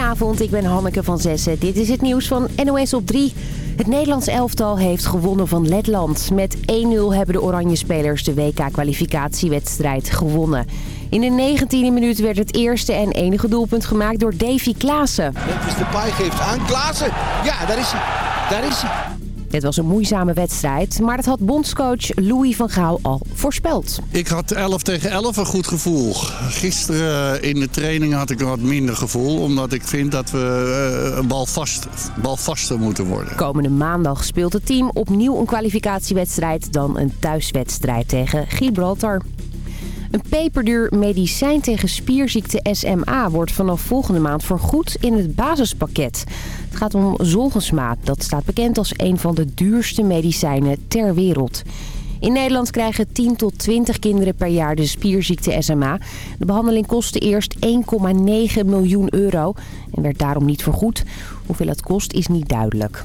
Goedenavond, ik ben Hanneke van Zessen. Dit is het nieuws van NOS op 3. Het Nederlands elftal heeft gewonnen van Letland. Met 1-0 hebben de oranje spelers de WK-kwalificatiewedstrijd gewonnen. In de 19e minuut werd het eerste en enige doelpunt gemaakt door Davy Klaassen. Memphis Depay geeft aan. Klaassen. Ja, daar is hij. Daar is hij. Dit was een moeizame wedstrijd, maar dat had bondscoach Louis van Gaal al voorspeld. Ik had 11 tegen 11 een goed gevoel. Gisteren in de training had ik een wat minder gevoel. Omdat ik vind dat we uh, balvast, balvaster moeten worden. Komende maandag speelt het team opnieuw een kwalificatiewedstrijd dan een thuiswedstrijd tegen Gibraltar. Een peperduur medicijn tegen spierziekte SMA wordt vanaf volgende maand vergoed in het basispakket. Het gaat om zolgensmaat. Dat staat bekend als een van de duurste medicijnen ter wereld. In Nederland krijgen 10 tot 20 kinderen per jaar de spierziekte SMA. De behandeling kostte eerst 1,9 miljoen euro en werd daarom niet vergoed. Hoeveel het kost is niet duidelijk.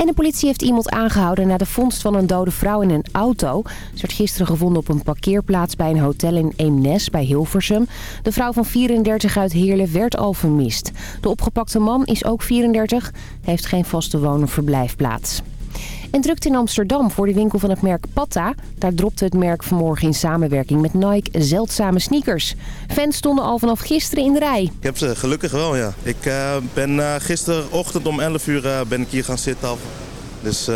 En de politie heeft iemand aangehouden na de vondst van een dode vrouw in een auto. Ze werd gisteren gevonden op een parkeerplaats bij een hotel in Eemnes bij Hilversum. De vrouw van 34 uit Heerlen werd al vermist. De opgepakte man is ook 34, heeft geen vaste woon- of verblijfplaats. En drukt in Amsterdam voor de winkel van het merk Patta. Daar dropte het merk vanmorgen in samenwerking met Nike zeldzame sneakers. Fans stonden al vanaf gisteren in de rij. Ik heb ze gelukkig wel, ja. Ik uh, ben uh, gisterochtend om 11 uur uh, ben ik hier gaan zitten. Dus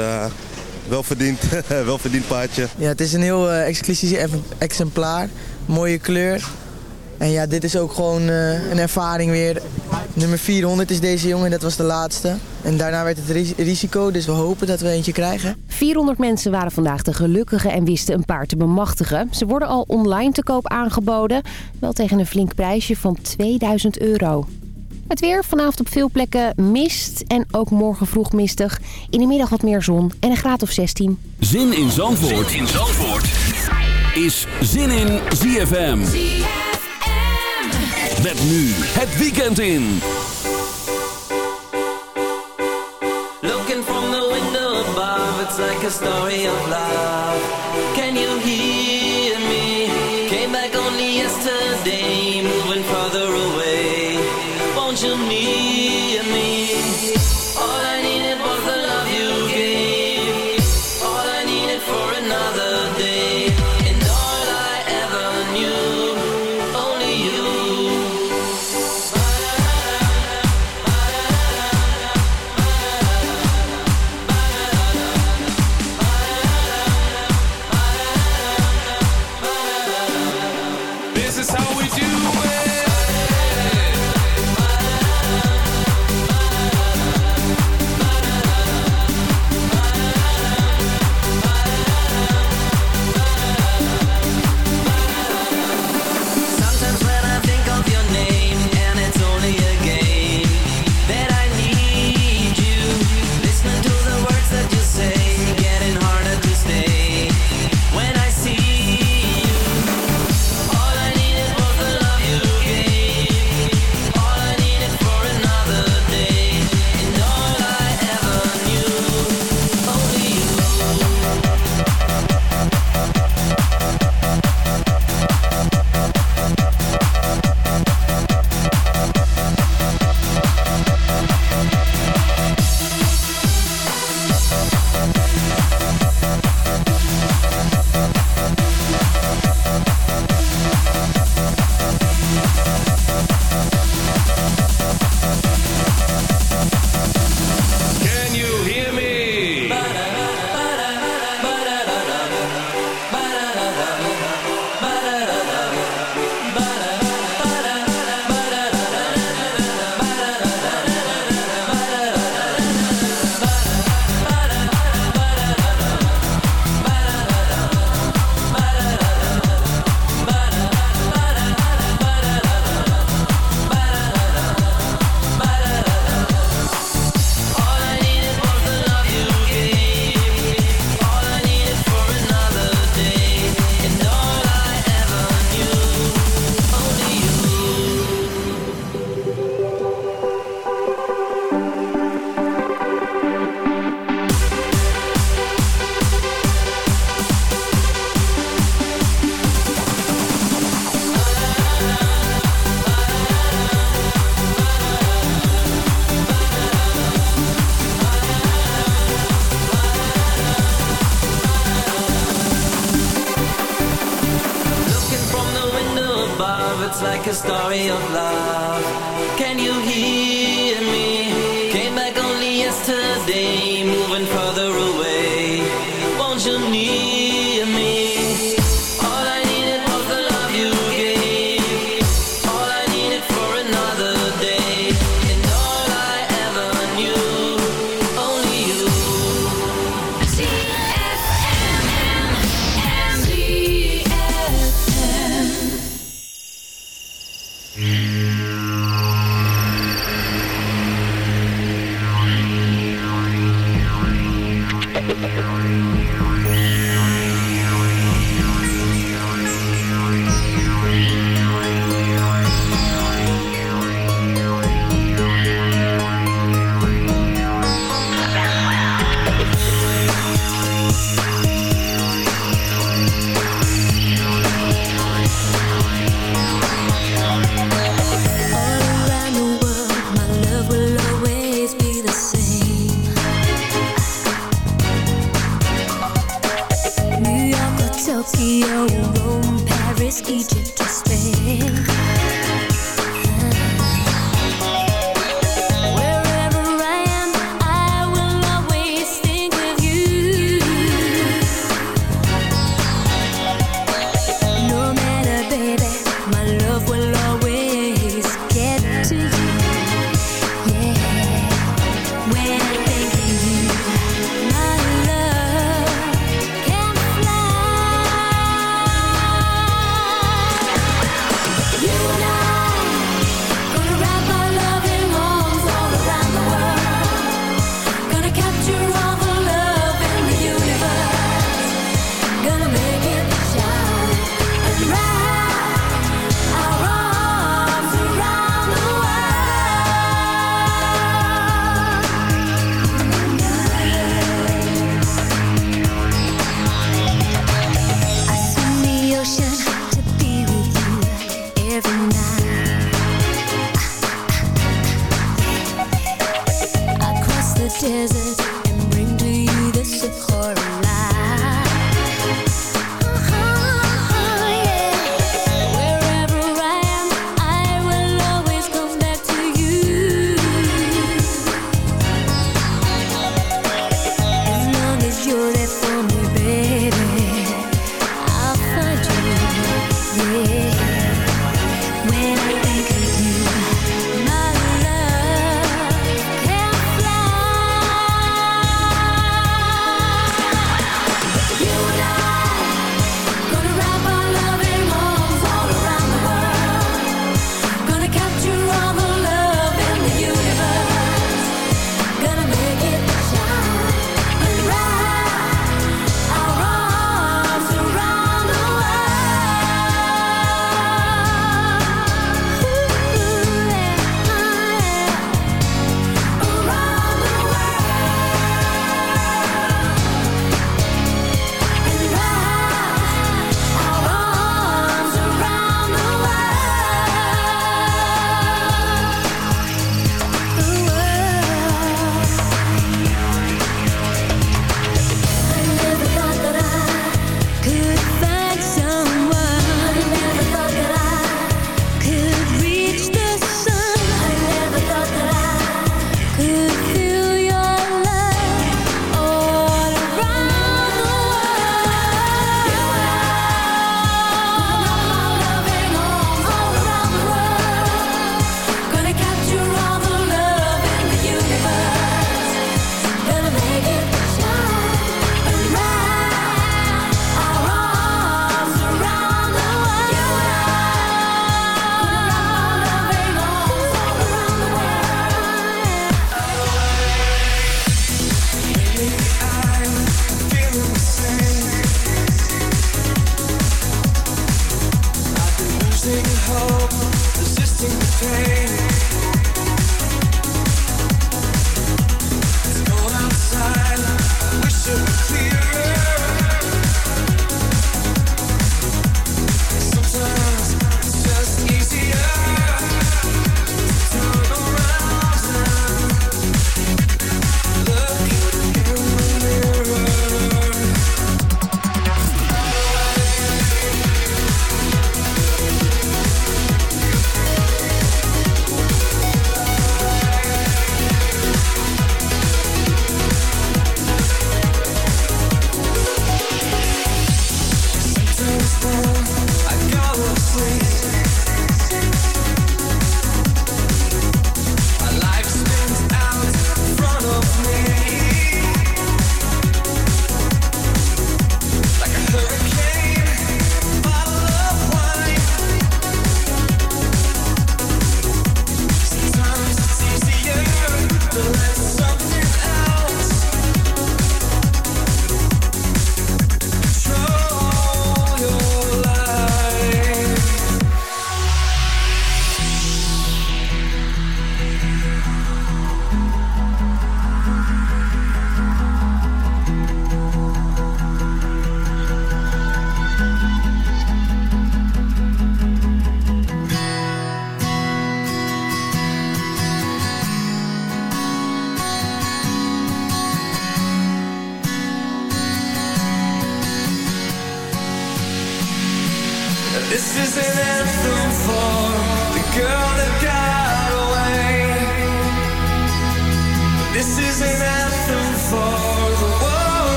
wel verdiend, wel verdiend paardje. Ja, het is een heel exclusief exemplaar. Mooie kleur. En ja, dit is ook gewoon uh, een ervaring weer. Nummer 400 is deze jongen, dat was de laatste. En daarna werd het risico, dus we hopen dat we eentje krijgen. 400 mensen waren vandaag de gelukkige en wisten een paard te bemachtigen. Ze worden al online te koop aangeboden, wel tegen een flink prijsje van 2000 euro. Het weer vanavond op veel plekken mist en ook morgen vroeg mistig. In de middag wat meer zon en een graad of 16. Zin in Zandvoort, zin in Zandvoort. is Zin in ZFM. Met nu het weekend in. Looking from the window above, it's like a story of love.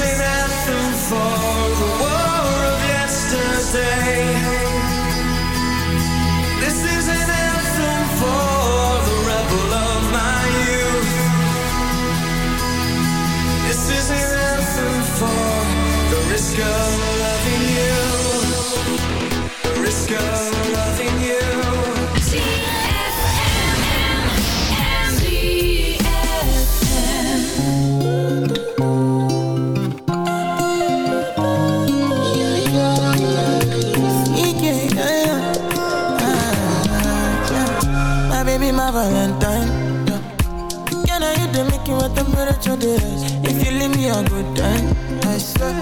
This is days? If you leave me a good time, I swear.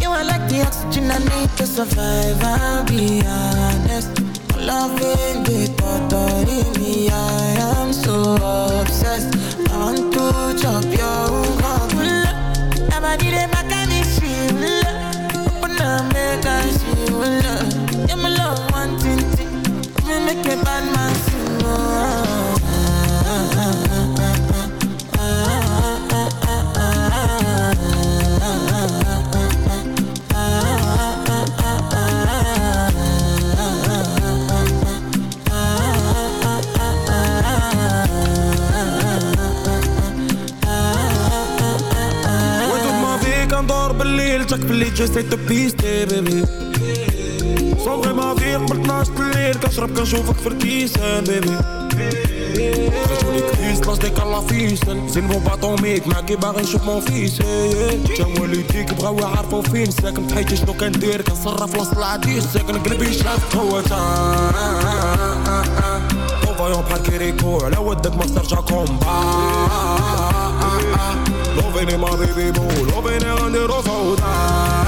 You are like the oxygen I need to survive. I'll be honest. Loving the thought of me, I am so obsessed. I want to chop your heart. Nobody dey back at this shit. Open up, make I see. Yeah, my love, one thing. Me make a bad man sing. liedje zit op die baby Zonder maar weer, maar naast leer Kan schrap, kan schoof, ik verkiezen, baby Als jullie kiest, was ik al afviezen Zin voor wat om ik, maak je maar een schoep mijn vies Jouw ليك بغاو يعرفوا فين ساكن بحياتي شنو كندير كنصرف وسط العديد ساكن قلبي شاف قوتها طوفا يوم بحال كيريكو على ودك ما ترجع كومبا Loving in my baby boo, loving it on de.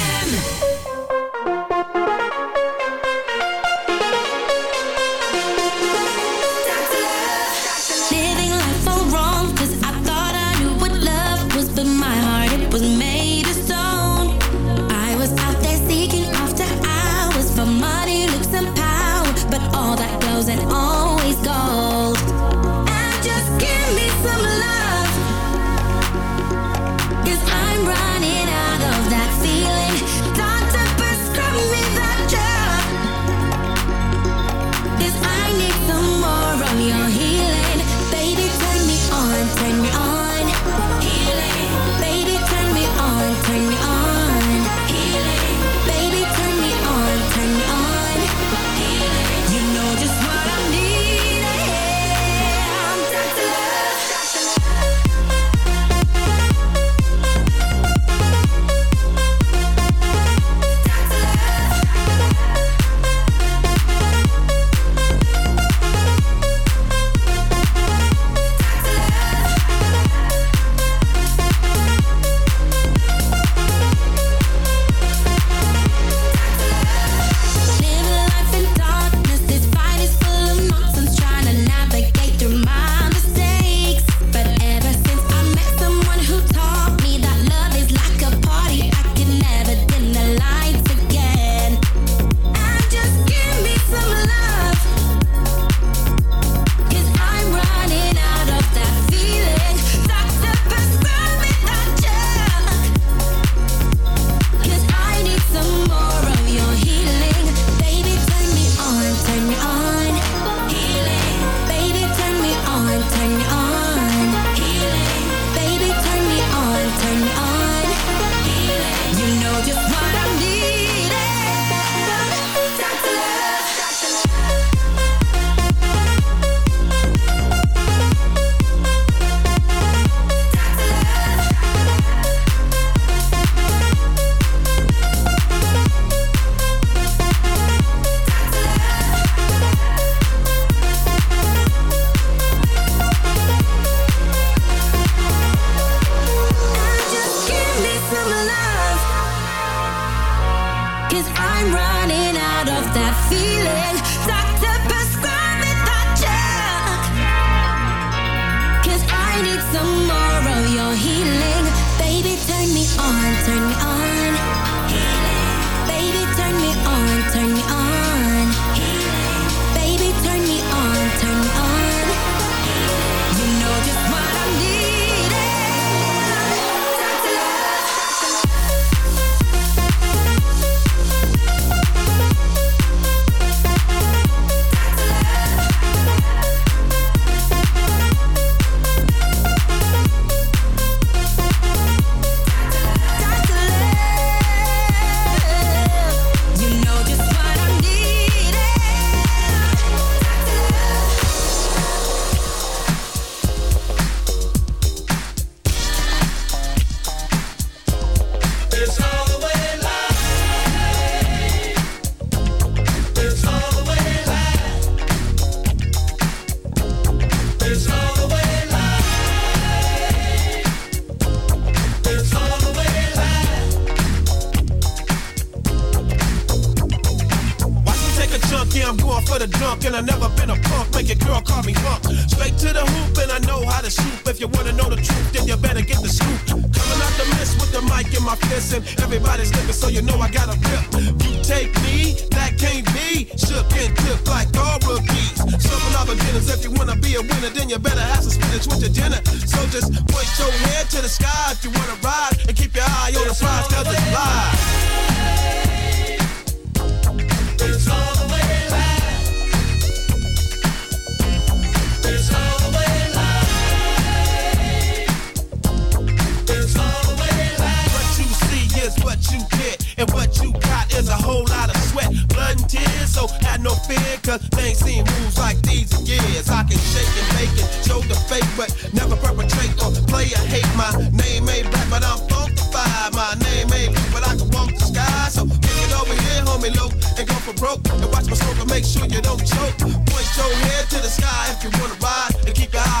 broke. And watch my smoke and make sure you don't choke. Point your head to the sky if you wanna ride. And keep your eye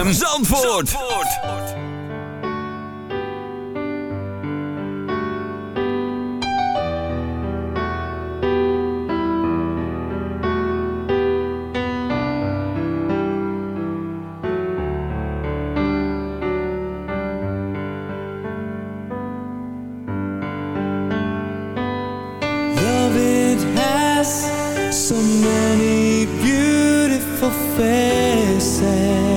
ZFM Zandvoort. Love it has so many beautiful faces.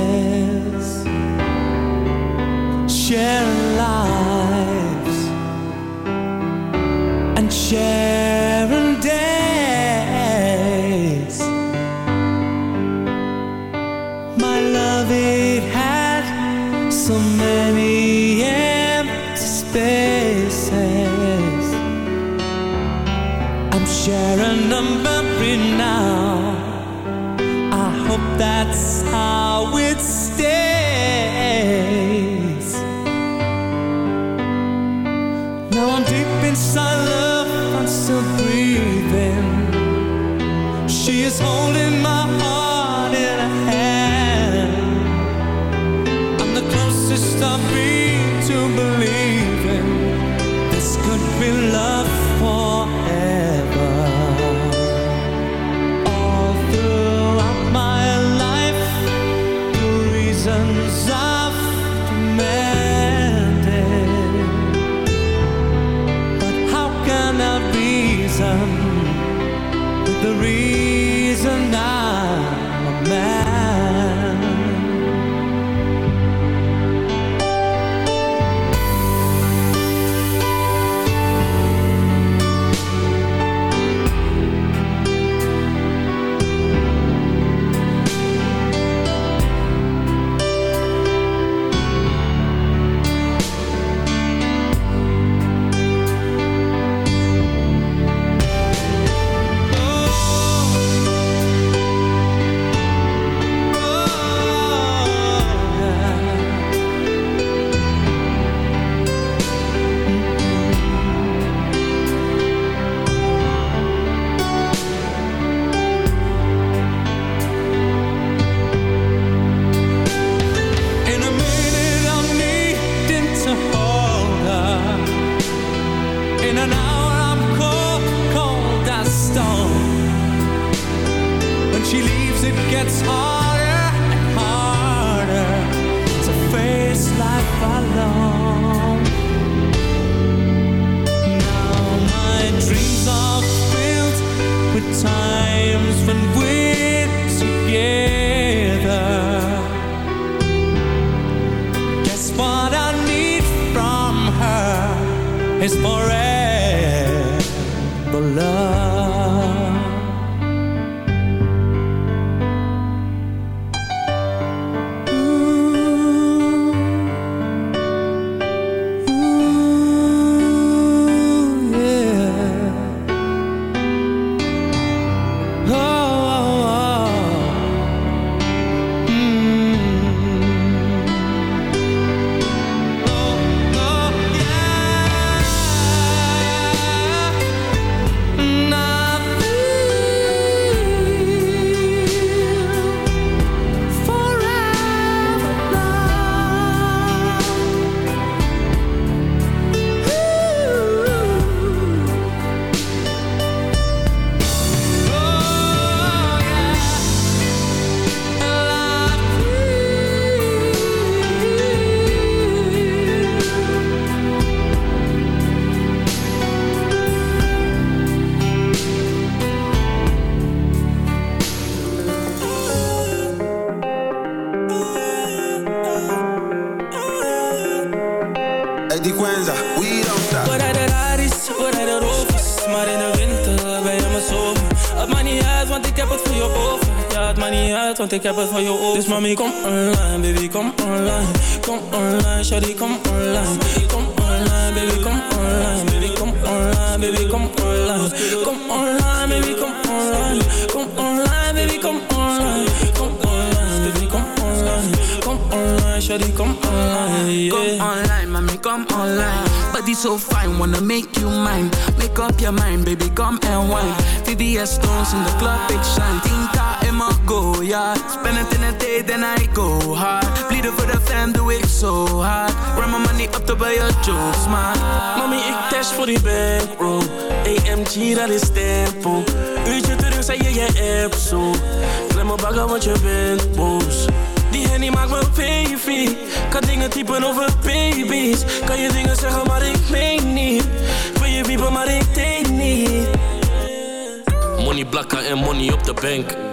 Want ik heb het voor je Dus mami, kom online, baby, kom online Kom online, shawty, kom online Kom online, baby, kom online Baby, kom online, baby, kom online Kom online, baby, kom online Kom online, baby, kom online Kom online, baby, kom online Kom online, shawty, kom online. Come online, mommy, come online. Body so fine, wanna make you mine. Make up your mind, baby, come and wine. VVS stones in the club, big shine. Go, yeah. Spend in a day, then I go hard. Bleeden for the fam, doe ik zo hard. Run my money up to buy your jokes, man. Mami, ik dash voor die bankroll. AMG, dat is tempo. Uurtje terug, zei je je app zo. Klem me bagger, je bent boos. Die hennie maakt me baby. Kan dingen typen over baby's. Kan je dingen zeggen, maar ik meen niet. Wil je wiepen, maar ik denk niet. Money blakken en money op de bank.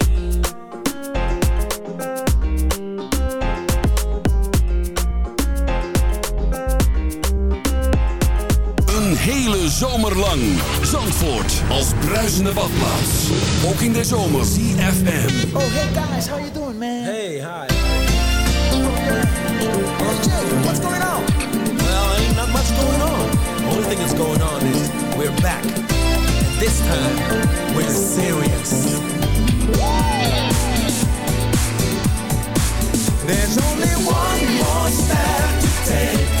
Hele zomer lang. Zandvoort als bruisende badplaats. Ook in de zomer. CFM. Oh, hey guys, how you doing, man? Hey, hi. Jay, what's going on? Well, ain't not much going on. Only thing that's going on is we're back. And this time, we're serious. There's only one more step to take.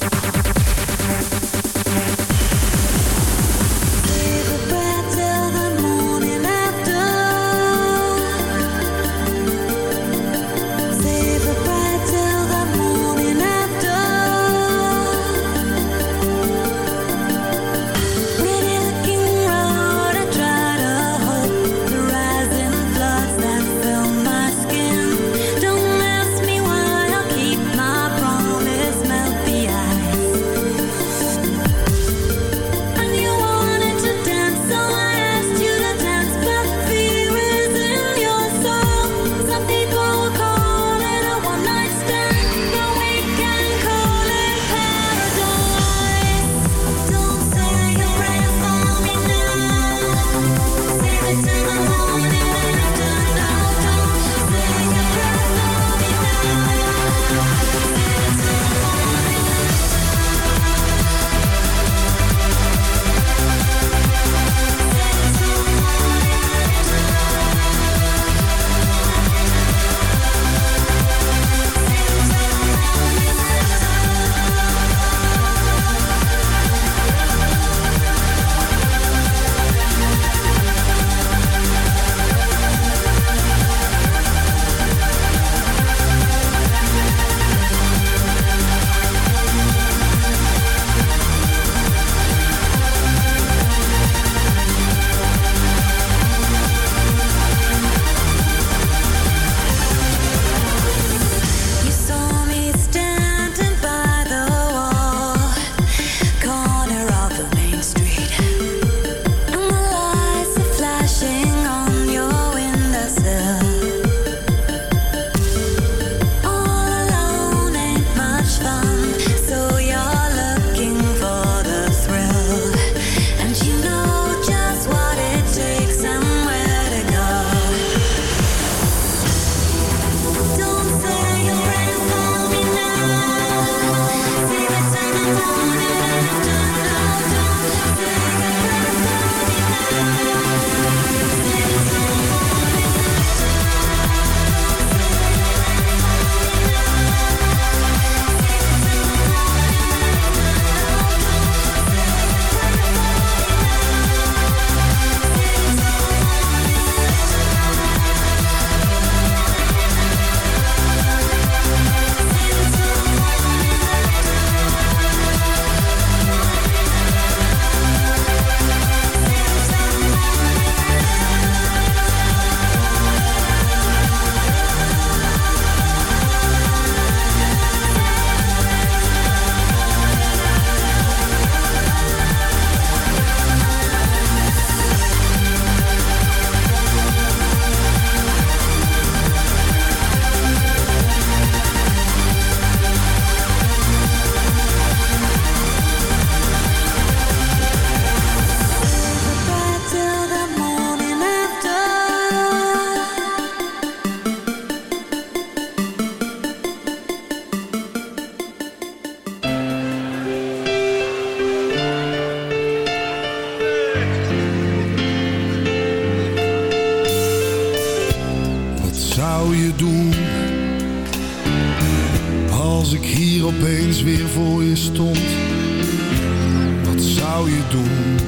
doen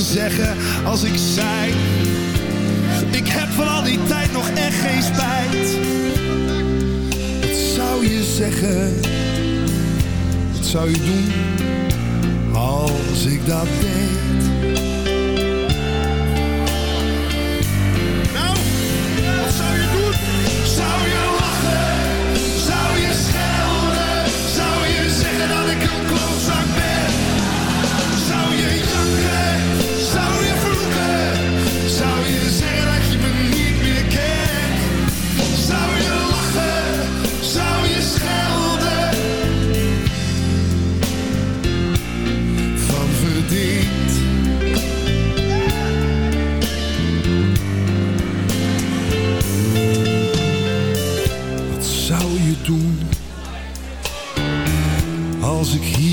zeggen als ik zei, ik heb van al die tijd nog echt geen spijt? Wat zou je zeggen? Wat zou je doen als ik dat deed? Nou, wat zou je doen? Zou je lachen? Zou je schelden? Zou je zeggen dat ik een klootzak ben?